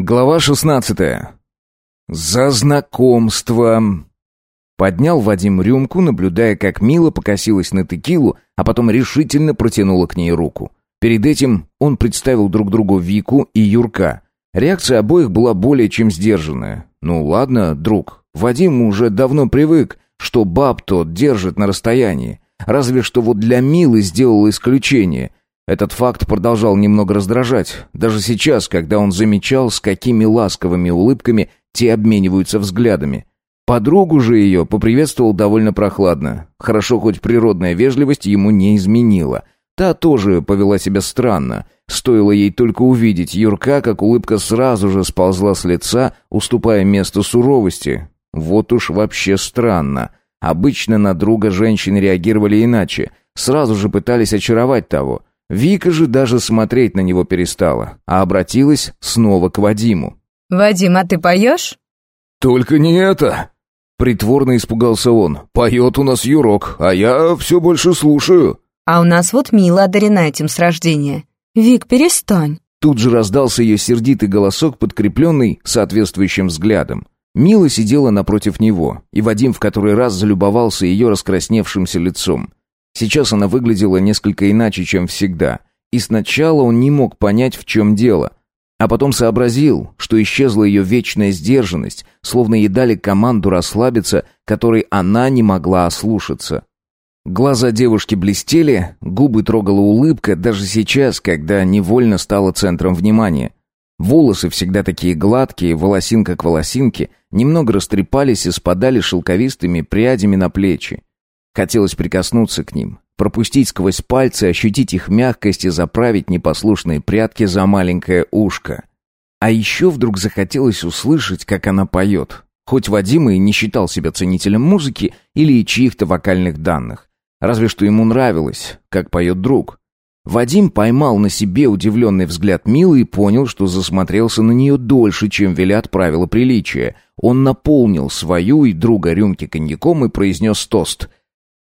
Глава шестнадцатая. За знакомство. Поднял Вадим рюмку, наблюдая, как Мила покосилась на текилу, а потом решительно протянула к ней руку. Перед этим он представил друг другу Вику и Юрка. Реакция обоих была более чем сдержанная. «Ну ладно, друг, Вадим уже давно привык, что баб тот держит на расстоянии. Разве что вот для Милы сделал исключение. Этот факт продолжал немного раздражать, даже сейчас, когда он замечал, с какими ласковыми улыбками те обмениваются взглядами. Подругу же ее поприветствовал довольно прохладно. Хорошо, хоть природная вежливость ему не изменила. Та тоже повела себя странно. Стоило ей только увидеть Юрка, как улыбка сразу же сползла с лица, уступая место суровости. Вот уж вообще странно. Обычно на друга женщины реагировали иначе. Сразу же пытались очаровать того. Вика же даже смотреть на него перестала, а обратилась снова к Вадиму. «Вадим, а ты поешь?» «Только не это!» Притворно испугался он. «Поет у нас Юрок, а я все больше слушаю». «А у нас вот Мила одарена этим с рождения. Вик, перестань». Тут же раздался ее сердитый голосок, подкрепленный соответствующим взглядом. Мила сидела напротив него, и Вадим в который раз залюбовался ее раскрасневшимся лицом. Сейчас она выглядела несколько иначе, чем всегда. И сначала он не мог понять, в чем дело. А потом сообразил, что исчезла ее вечная сдержанность, словно ей дали команду расслабиться, которой она не могла ослушаться. Глаза девушки блестели, губы трогала улыбка, даже сейчас, когда невольно стала центром внимания. Волосы всегда такие гладкие, волосинка к волосинке, немного растрепались и спадали шелковистыми прядями на плечи. Хотелось прикоснуться к ним, пропустить сквозь пальцы, ощутить их мягкость и заправить непослушные прятки за маленькое ушко. А еще вдруг захотелось услышать, как она поет. Хоть Вадим и не считал себя ценителем музыки или чьих-то вокальных данных. Разве что ему нравилось, как поет друг. Вадим поймал на себе удивленный взгляд Милы и понял, что засмотрелся на нее дольше, чем велят правила приличия. Он наполнил свою и друга рюмки коньяком и произнес тост.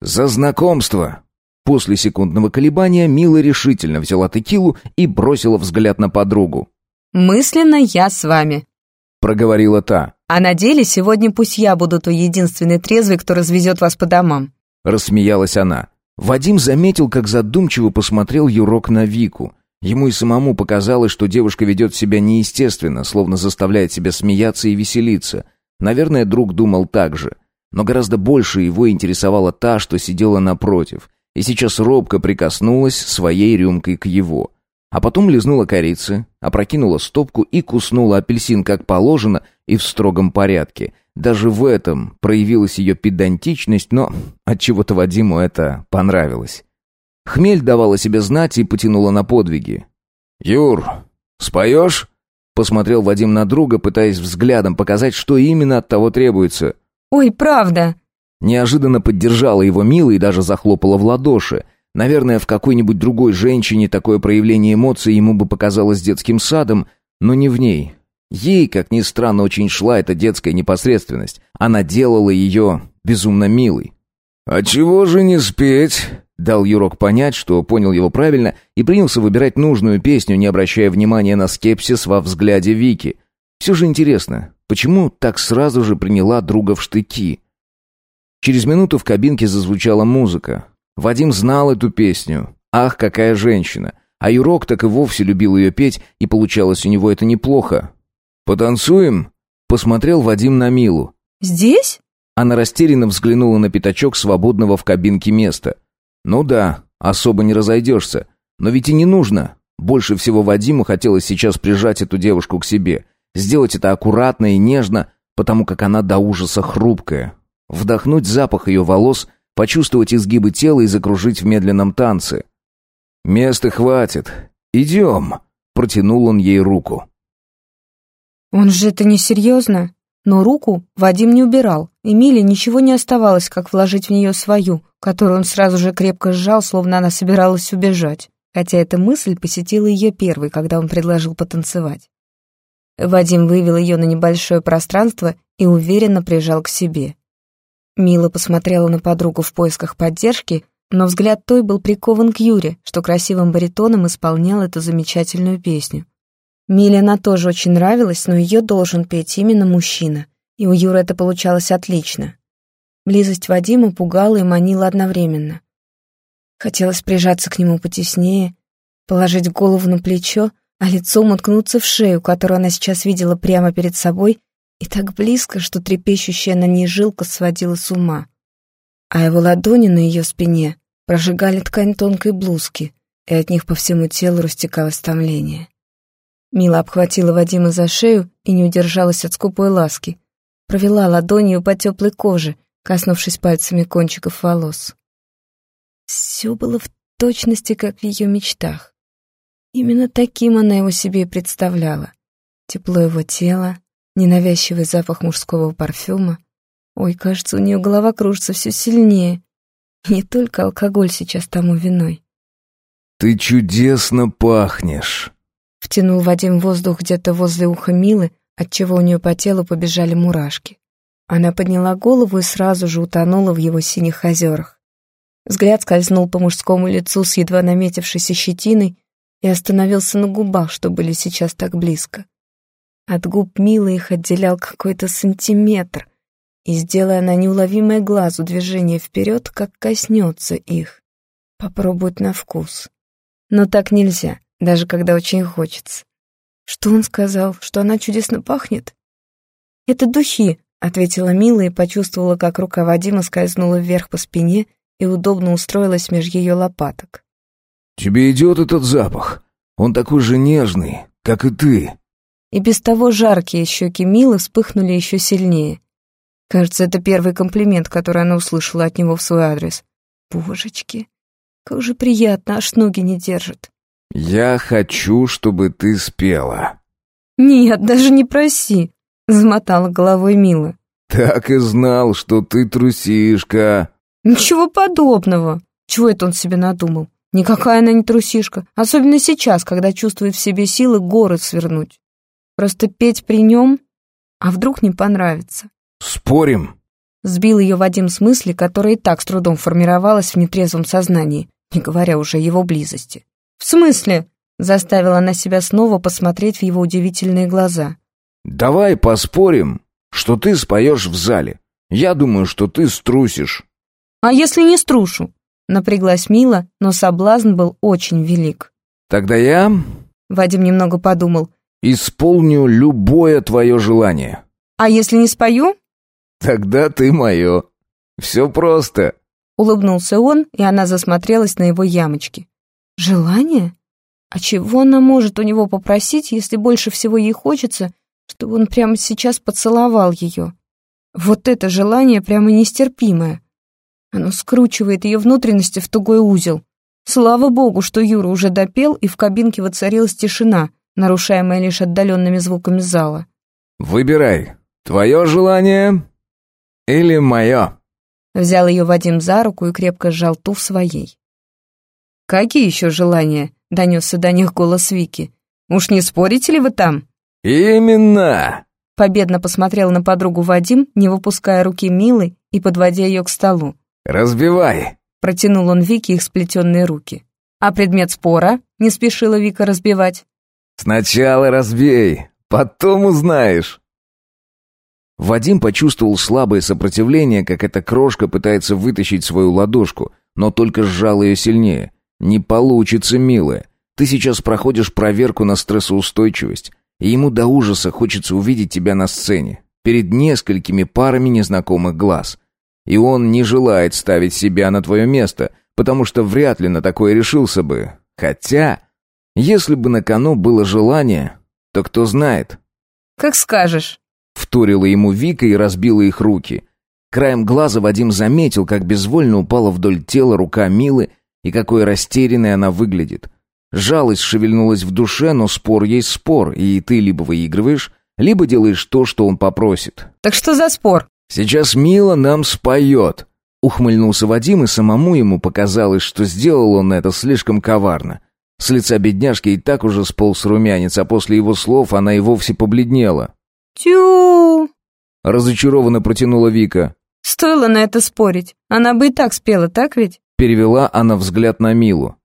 «За знакомство!» После секундного колебания Мила решительно взяла текилу и бросила взгляд на подругу. «Мысленно я с вами», — проговорила та. «А на деле сегодня пусть я буду той единственной трезвой, кто развезет вас по домам». Рассмеялась она. Вадим заметил, как задумчиво посмотрел Юрок на Вику. Ему и самому показалось, что девушка ведет себя неестественно, словно заставляет себя смеяться и веселиться. Наверное, друг думал так же. Но гораздо больше его интересовала та, что сидела напротив, и сейчас робко прикоснулась своей рюмкой к его. А потом лизнула корицы, опрокинула стопку и куснула апельсин как положено и в строгом порядке. Даже в этом проявилась ее педантичность, но от чего то Вадиму это понравилось. Хмель давала себе знать и потянула на подвиги. «Юр, споешь?» Посмотрел Вадим на друга, пытаясь взглядом показать, что именно от того требуется. «Ой, правда!» Неожиданно поддержала его Мила и даже захлопала в ладоши. Наверное, в какой-нибудь другой женщине такое проявление эмоций ему бы показалось детским садом, но не в ней. Ей, как ни странно, очень шла эта детская непосредственность. Она делала ее безумно милой. «А чего же не спеть?» Дал Юрок понять, что понял его правильно, и принялся выбирать нужную песню, не обращая внимания на скепсис во взгляде Вики. Все же интересно, почему так сразу же приняла друга в штыки? Через минуту в кабинке зазвучала музыка. Вадим знал эту песню. Ах, какая женщина! А Юрок так и вовсе любил ее петь, и получалось у него это неплохо. «Потанцуем?» Посмотрел Вадим на Милу. «Здесь?» Она растерянно взглянула на пятачок свободного в кабинке места. «Ну да, особо не разойдешься. Но ведь и не нужно. Больше всего Вадиму хотелось сейчас прижать эту девушку к себе. Сделать это аккуратно и нежно, потому как она до ужаса хрупкая. Вдохнуть запах ее волос, почувствовать изгибы тела и закружить в медленном танце. «Места хватит. Идем!» — протянул он ей руку. «Он же это несерьезно?» Но руку Вадим не убирал. Эмиле ничего не оставалось, как вложить в нее свою, которую он сразу же крепко сжал, словно она собиралась убежать. Хотя эта мысль посетила ее первой, когда он предложил потанцевать. Вадим вывел ее на небольшое пространство и уверенно прижал к себе. Мила посмотрела на подругу в поисках поддержки, но взгляд той был прикован к Юре, что красивым баритоном исполнял эту замечательную песню. Миле она тоже очень нравилась, но ее должен петь именно мужчина. И у Юры это получалось отлично. Близость Вадима пугала и манила одновременно. Хотелось прижаться к нему потеснее, положить голову на плечо, а лицом уткнуться в шею, которую она сейчас видела прямо перед собой, и так близко, что трепещущая на ней жилка сводила с ума. А его ладони на ее спине прожигали ткань тонкой блузки, и от них по всему телу растекалось томление. Мила обхватила Вадима за шею и не удержалась от скупой ласки. Провела ладонью по теплой коже, коснувшись пальцами кончиков волос. Все было в точности, как в ее мечтах. Именно таким она его себе и представляла. Тепло его тела, ненавязчивый запах мужского парфюма. Ой, кажется, у нее голова кружится все сильнее. И не только алкоголь сейчас тому виной. «Ты чудесно пахнешь!» Втянул Вадим воздух где-то возле уха Милы, отчего у нее по телу побежали мурашки. Она подняла голову и сразу же утонула в его синих озерах. Взгляд скользнул по мужскому лицу с едва наметившейся щетиной и остановился на губах, что были сейчас так близко. От губ Милы их отделял какой-то сантиметр, и, сделая на неуловимое глазу движение вперед, как коснется их, попробует на вкус. Но так нельзя, даже когда очень хочется. Что он сказал, что она чудесно пахнет? «Это духи», — ответила Мила и почувствовала, как рука Вадима скользнула вверх по спине и удобно устроилась меж ее лопаток. «Тебе идет этот запах. Он такой же нежный, как и ты». И без того жаркие щеки Милы вспыхнули еще сильнее. Кажется, это первый комплимент, который она услышала от него в свой адрес. Божечки, как же приятно, аж ноги не держат. «Я хочу, чтобы ты спела». «Нет, даже не проси», — замотала головой Мила. «Так и знал, что ты трусишка». «Ничего подобного. Чего это он себе надумал? Никакая она не трусишка, особенно сейчас, когда чувствует в себе силы горы свернуть. Просто петь при нем, а вдруг не понравится». «Спорим?» Сбил ее Вадим с мысли, которая и так с трудом формировалась в нетрезвом сознании, не говоря уже о его близости. «В смысле?» — заставила она себя снова посмотреть в его удивительные глаза. «Давай поспорим, что ты споешь в зале. Я думаю, что ты струсишь». «А если не струшу?» — напряглась Мила, но соблазн был очень велик. «Тогда я...» — Вадим немного подумал. «Исполню любое твое желание». «А если не спою?» «Тогда ты мое. Все просто». Улыбнулся он, и она засмотрелась на его ямочки. Желание? А чего она может у него попросить, если больше всего ей хочется, чтобы он прямо сейчас поцеловал ее? Вот это желание прямо нестерпимое. Оно скручивает ее внутренности в тугой узел. Слава богу, что Юра уже допел, и в кабинке воцарилась тишина, нарушаемая лишь отдаленными звуками зала. «Выбирай, твое желание или мое?» Взял ее Вадим за руку и крепко сжал ту в своей. «Какие еще желания?» — донесся до них голос Вики. «Уж не спорите ли вы там?» «Именно!» Победно посмотрел на подругу Вадим, не выпуская руки Милы и подводя ее к столу. «Разбивай!» Протянул он Вике их сплетенные руки. «А предмет спора?» — не спешила Вика разбивать. «Сначала разбей, потом узнаешь». Вадим почувствовал слабое сопротивление, как эта крошка пытается вытащить свою ладошку, но только сжал ее сильнее. «Не получится, милая. Ты сейчас проходишь проверку на стрессоустойчивость, и ему до ужаса хочется увидеть тебя на сцене, перед несколькими парами незнакомых глаз. И он не желает ставить себя на твое место, потому что вряд ли на такое решился бы. Хотя, если бы на кону было желание, то кто знает». «Как скажешь», — вторила ему Вика и разбила их руки. Краем глаза Вадим заметил, как безвольно упала вдоль тела рука Милы, и какой растерянной она выглядит. Жалость шевельнулась в душе, но спор есть спор, и ты либо выигрываешь, либо делаешь то, что он попросит. «Так что за спор?» «Сейчас Мила нам споет», — ухмыльнулся Вадим, и самому ему показалось, что сделал он это слишком коварно. С лица бедняжки и так уже сполз румянец, а после его слов она и вовсе побледнела. «Тю!» — разочарованно протянула Вика. «Стоило на это спорить. Она бы и так спела, так ведь?» Перевела она взгляд на Милу.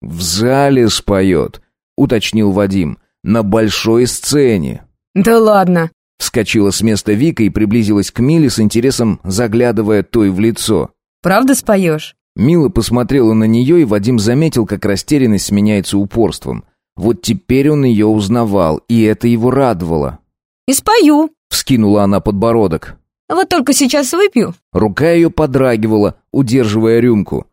«В зале споет», — уточнил Вадим. на большой сцене. «Да ладно!» Вскочила с места Вика и приблизилась к Миле с интересом, заглядывая той в лицо. «Правда споешь?» Мила посмотрела на нее, и Вадим заметил, как растерянность сменяется упорством. Вот теперь он ее узнавал, и это его радовало. «И спою!» — вскинула она подбородок. «Вот только сейчас выпью». Рука ее подрагивала, удерживая рюмку.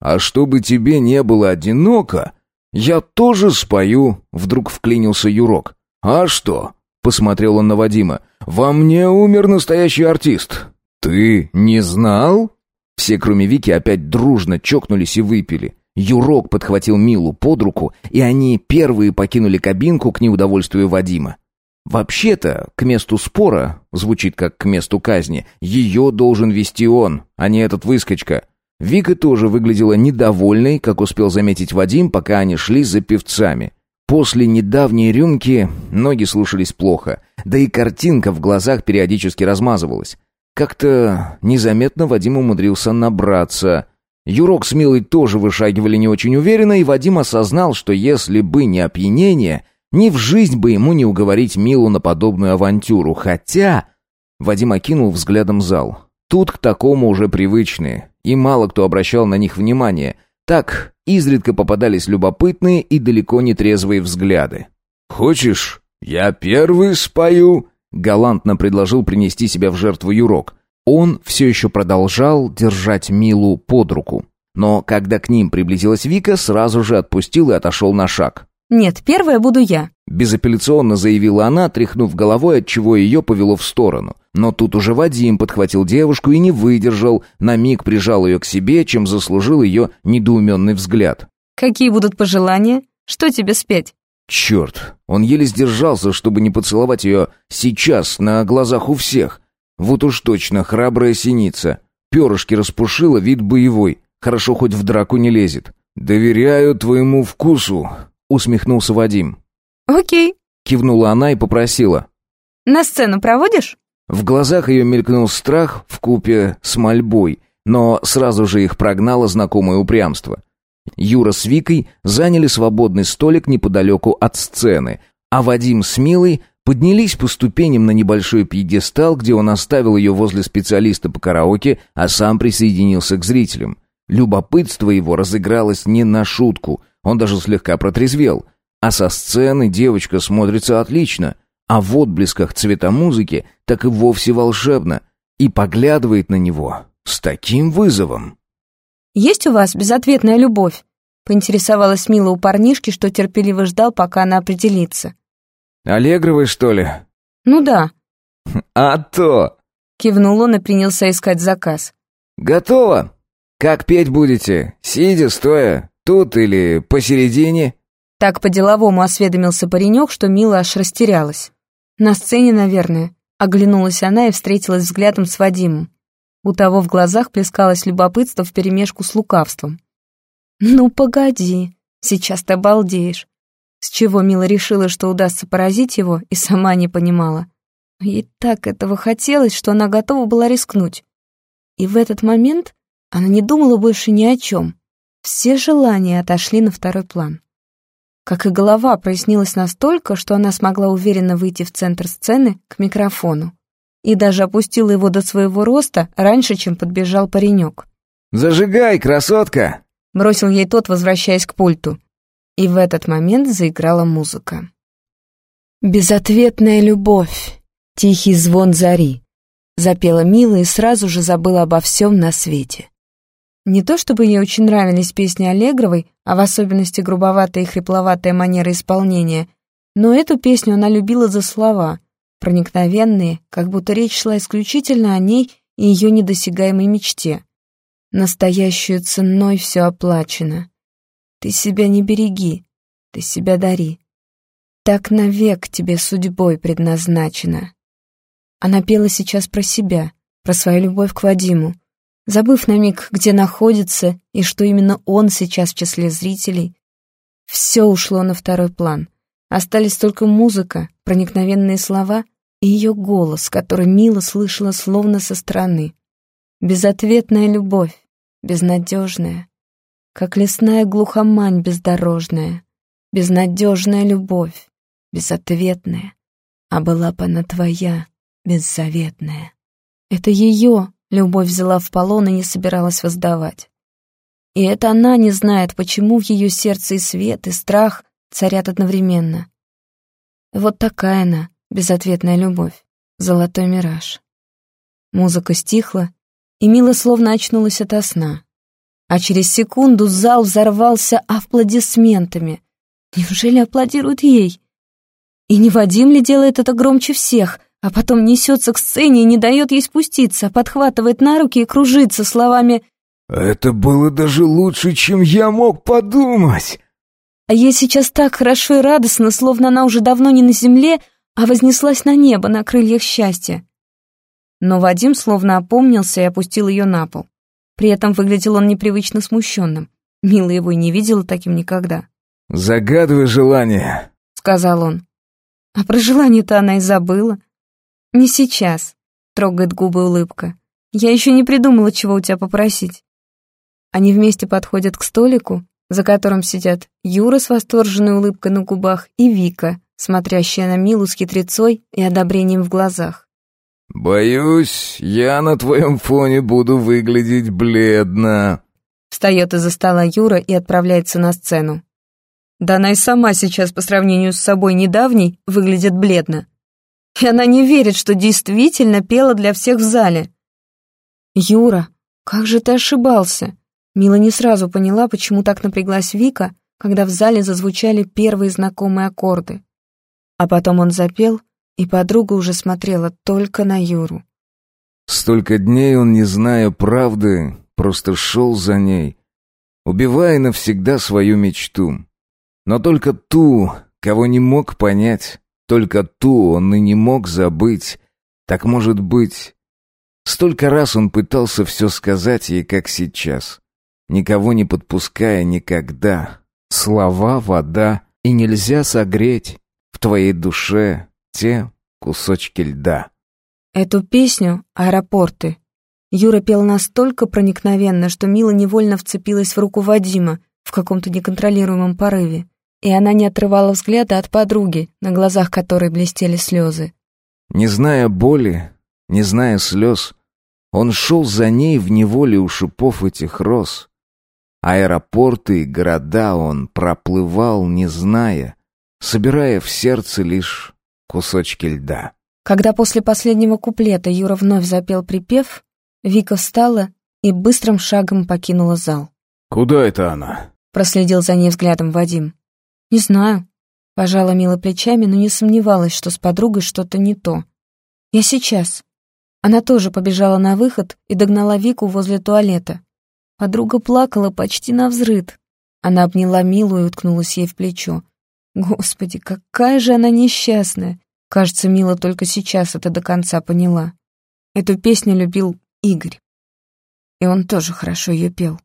«А чтобы тебе не было одиноко, я тоже спою», — вдруг вклинился Юрок. «А что?» — посмотрел он на Вадима. «Во мне умер настоящий артист. Ты не знал?» Все, кроме Вики, опять дружно чокнулись и выпили. Юрок подхватил Милу под руку, и они первые покинули кабинку к неудовольствию Вадима. Вообще-то, к месту спора, звучит как к месту казни, ее должен вести он, а не этот выскочка. Вика тоже выглядела недовольной, как успел заметить Вадим, пока они шли за певцами. После недавней рюмки ноги слушались плохо, да и картинка в глазах периодически размазывалась. Как-то незаметно Вадим умудрился набраться. Юрок с Милой тоже вышагивали не очень уверенно, и Вадим осознал, что если бы не опьянение, ни в жизнь бы ему не уговорить Милу на подобную авантюру. Хотя... Вадим окинул взглядом зал. Тут к такому уже привычные, и мало кто обращал на них внимание. Так, изредка попадались любопытные и далеко не трезвые взгляды. «Хочешь, я первый спою?» галантно предложил принести себя в жертву Юрок. Он все еще продолжал держать Милу под руку. Но когда к ним приблизилась Вика, сразу же отпустил и отошел на шаг. «Нет, первая буду я», — безапелляционно заявила она, тряхнув головой, от чего ее повело в сторону. Но тут уже Вадим подхватил девушку и не выдержал, на миг прижал ее к себе, чем заслужил ее недоуменный взгляд. «Какие будут пожелания? Что тебе спеть?» Черт, он еле сдержался, чтобы не поцеловать ее сейчас, на глазах у всех. Вот уж точно, храбрая синица. Перышки распушила, вид боевой. Хорошо, хоть в драку не лезет. «Доверяю твоему вкусу», — усмехнулся Вадим. «Окей», — кивнула она и попросила. «На сцену проводишь?» В глазах ее мелькнул страх в купе с мольбой, но сразу же их прогнало знакомое упрямство. Юра с Викой заняли свободный столик неподалеку от сцены, а Вадим с Милой поднялись по ступеням на небольшой пьедестал, где он оставил ее возле специалиста по караоке, а сам присоединился к зрителям. Любопытство его разыгралось не на шутку, он даже слегка протрезвел. А со сцены девочка смотрится отлично, а в отблесках цвета музыки так и вовсе волшебно, и поглядывает на него с таким вызовом. «Есть у вас безответная любовь?» — поинтересовалась Мила у парнишки, что терпеливо ждал, пока она определится. «Аллегровой, что ли?» «Ну да». «А то!» — кивнул он и принялся искать заказ. «Готово! Как петь будете? Сидя, стоя, тут или посередине?» Так по-деловому осведомился паренек, что Мила аж растерялась. «На сцене, наверное», — оглянулась она и встретилась взглядом с Вадимом. У того в глазах плескалось любопытство вперемешку с лукавством. «Ну, погоди, сейчас ты обалдеешь». С чего Мила решила, что удастся поразить его, и сама не понимала. Ей так этого хотелось, что она готова была рискнуть. И в этот момент она не думала больше ни о чем. Все желания отошли на второй план. Как и голова прояснилась настолько, что она смогла уверенно выйти в центр сцены к микрофону и даже опустила его до своего роста раньше, чем подбежал паренек. «Зажигай, красотка!» — бросил ей тот, возвращаясь к пульту. И в этот момент заиграла музыка. «Безответная любовь, тихий звон зари», — запела Мила и сразу же забыла обо всем на свете. Не то чтобы ей очень нравились песни Аллегровой, а в особенности грубоватая и хрипловатая манера исполнения, но эту песню она любила за слова, проникновенные, как будто речь шла исключительно о ней и ее недосягаемой мечте. Настоящую ценой все оплачено. Ты себя не береги, ты себя дари. Так навек тебе судьбой предназначено. Она пела сейчас про себя, про свою любовь к Вадиму, забыв на миг, где находится и что именно он сейчас в числе зрителей. Все ушло на второй план. Остались только музыка, проникновенные слова и ее голос, который Мила слышала словно со стороны. Безответная любовь, безнадежная, как лесная глухомань бездорожная, безнадежная любовь, безответная, а была бы она твоя, беззаветная. Это ее любовь взяла в полон и не собиралась воздавать. И это она не знает, почему в ее сердце и свет, и страх царят одновременно. Вот такая она, безответная любовь, золотой мираж. Музыка стихла, и Мила словно очнулась ото сна. А через секунду зал взорвался аплодисментами. Неужели аплодируют ей? И не Вадим ли делает это громче всех, а потом несется к сцене и не дает ей спуститься, подхватывает на руки и кружится словами «Это было даже лучше, чем я мог подумать!» А ей сейчас так хорошо и радостно, словно она уже давно не на земле, а вознеслась на небо на крыльях счастья. Но Вадим словно опомнился и опустил ее на пол. При этом выглядел он непривычно смущенным. Мила его и не видела таким никогда. «Загадывай желание», — сказал он. А про желание-то она и забыла. «Не сейчас», — трогает губы улыбка. «Я еще не придумала, чего у тебя попросить». Они вместе подходят к столику, за которым сидят Юра с восторженной улыбкой на губах и Вика, смотрящая на Милу с хитрецой и одобрением в глазах. «Боюсь, я на твоем фоне буду выглядеть бледно». Встает из-за стола Юра и отправляется на сцену. Да она и сама сейчас по сравнению с собой недавней выглядит бледно. И она не верит, что действительно пела для всех в зале. «Юра, как же ты ошибался?» Мила не сразу поняла, почему так напряглась Вика, когда в зале зазвучали первые знакомые аккорды. А потом он запел, и подруга уже смотрела только на Юру. Столько дней он, не зная правды, просто шел за ней, убивая навсегда свою мечту. Но только ту, кого не мог понять, только ту он и не мог забыть. Так может быть... Столько раз он пытался все сказать ей, как сейчас. Никого не подпуская никогда. Слова, вода, и нельзя согреть в твоей душе те кусочки льда. Эту песню «Аэропорты» Юра пел настолько проникновенно, что Мила невольно вцепилась в руку Вадима в каком-то неконтролируемом порыве, и она не отрывала взгляда от подруги, на глазах которой блестели слезы. Не зная боли, не зная слез, он шел за ней в неволе у шипов этих роз. Аэропорты и города он проплывал, не зная, собирая в сердце лишь кусочки льда. Когда после последнего куплета Юра вновь запел припев, Вика встала и быстрым шагом покинула зал. «Куда это она?» Проследил за ней взглядом Вадим. «Не знаю». Пожала Мила плечами, но не сомневалась, что с подругой что-то не то. «Я сейчас». Она тоже побежала на выход и догнала Вику возле туалета. Подруга плакала почти на взрыд. Она обняла Милу и уткнулась ей в плечо. Господи, какая же она несчастная. Кажется, Мила только сейчас это до конца поняла. Эту песню любил Игорь. И он тоже хорошо ее пел.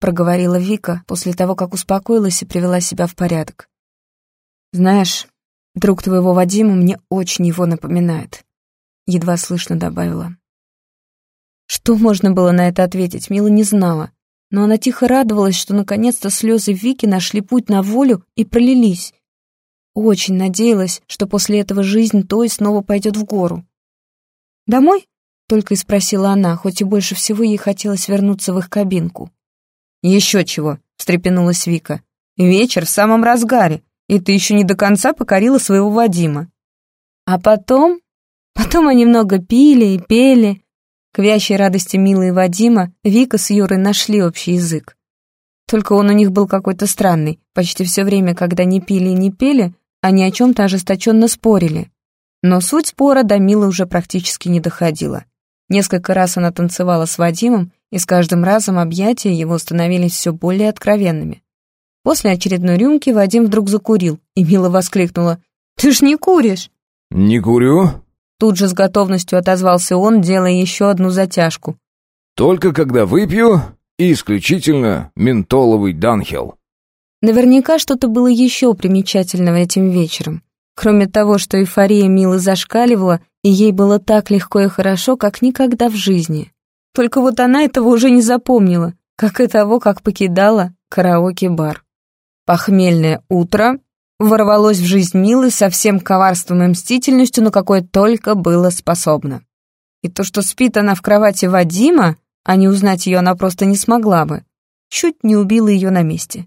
Проговорила Вика после того, как успокоилась и привела себя в порядок. Знаешь, друг твоего Вадима мне очень его напоминает. Едва слышно добавила. Что можно было на это ответить, Мила не знала. Но она тихо радовалась, что наконец-то слезы Вики нашли путь на волю и пролились. Очень надеялась, что после этого жизнь той снова пойдет в гору. «Домой?» — только и спросила она, хоть и больше всего ей хотелось вернуться в их кабинку. «Еще чего», — встрепенулась Вика. «Вечер в самом разгаре, и ты еще не до конца покорила своего Вадима». А потом... Потом они много пили и пели. К вящей радости Милы Вадима Вика с Юрой нашли общий язык. Только он у них был какой-то странный. Почти все время, когда не пили и не пели, они о чем-то ожесточенно спорили. Но суть спора до Милы уже практически не доходила. Несколько раз она танцевала с Вадимом, и с каждым разом объятия его становились все более откровенными. После очередной рюмки Вадим вдруг закурил, и Мила воскликнула. «Ты ж не куришь!» «Не курю?» Тут же с готовностью отозвался он, делая еще одну затяжку. «Только когда выпью, и исключительно ментоловый Данхел». Наверняка что-то было еще примечательного этим вечером. Кроме того, что эйфория Милы зашкаливала, и ей было так легко и хорошо, как никогда в жизни. Только вот она этого уже не запомнила, как и того, как покидала караоке-бар. Похмельное утро ворвалось в жизнь Милы со всем коварством и мстительностью, на какое только было способно. И то, что спит она в кровати Вадима, а не узнать ее она просто не смогла бы, чуть не убила ее на месте.